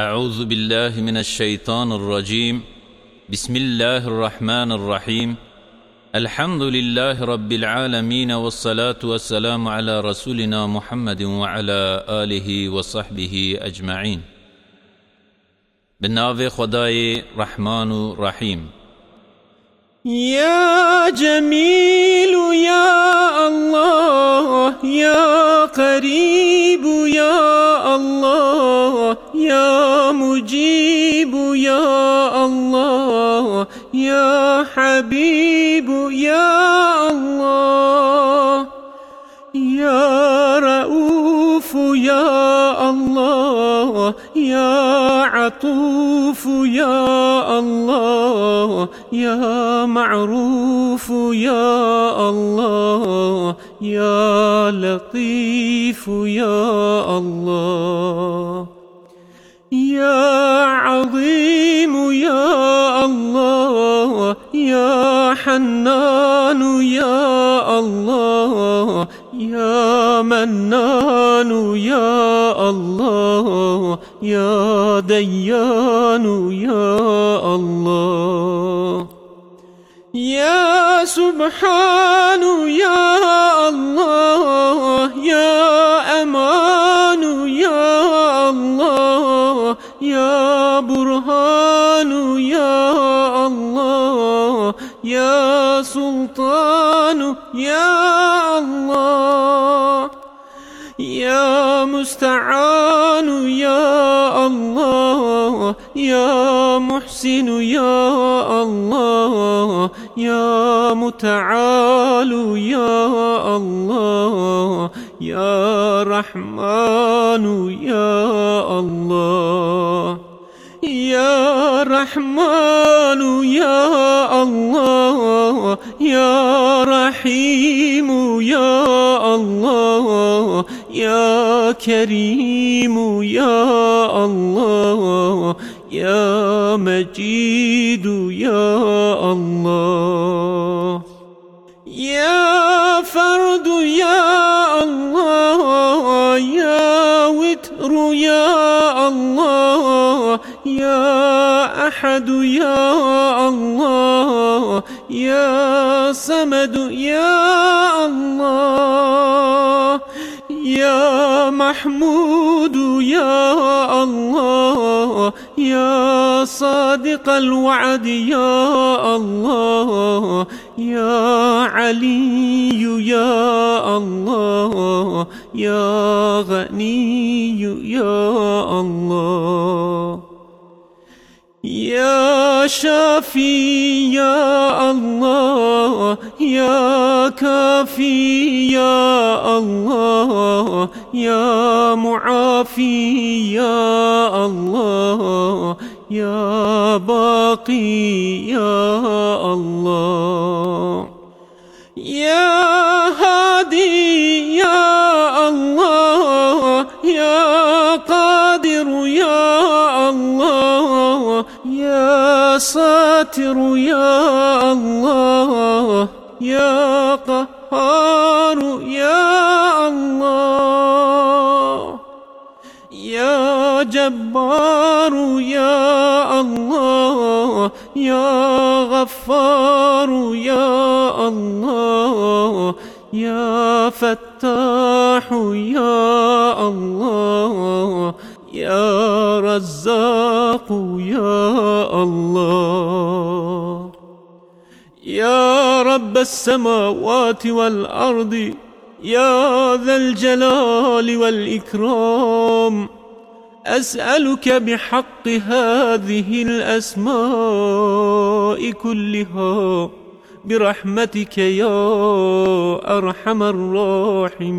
أعوذ بالله من الشيطان الرجيم. بسم الله الرحمن الرحيم. الحمد لله رب العالمين والصلاة والسلام على رسولنا محمد وعلى آله وصحبه أجمعين. بالناف خداي رحمن رحيم يا جميل يا الله يا قريب يا مجيب يا الله يا حبيب يا الله يا رؤوف يا الله يا عطوف يا الله يا معروف يا الله يا لطيف يا الله. يا عظيم يا الله يا حنان يا الله يا منان يا الله يا ديان يا الله. يا سبحان يا يا سلطان يا الله يا مستعان يا الله يا محسن يا الله يا متعال يا الله يا رحمن يا الله. يا رحمن يا الله يا رحيم يا الله يا كريم يا الله يا مجيد يا الله. يا فرد يا الله يا وتر يا الله. يا أحد يا الله يا صمد يا الله يا محمود يا الله يا صادق الوعد يا الله يا علي يا الله يا غني يا الله. شافي يا الله يا كافي يا الله يا معافي يا الله يا باقي يا الله. يا هادي يا الله يا قادر يا الله. يا ساتر يا الله يا قهار يا الله يا جبار يا الله يا غفار يا الله يا فتاح يا الله يا رزاق الله. يا رب السماوات والأرض يا ذا الجلال والإكرام أسألك بحق هذه الأسماء كلها برحمتك يا أرحم الراحمين.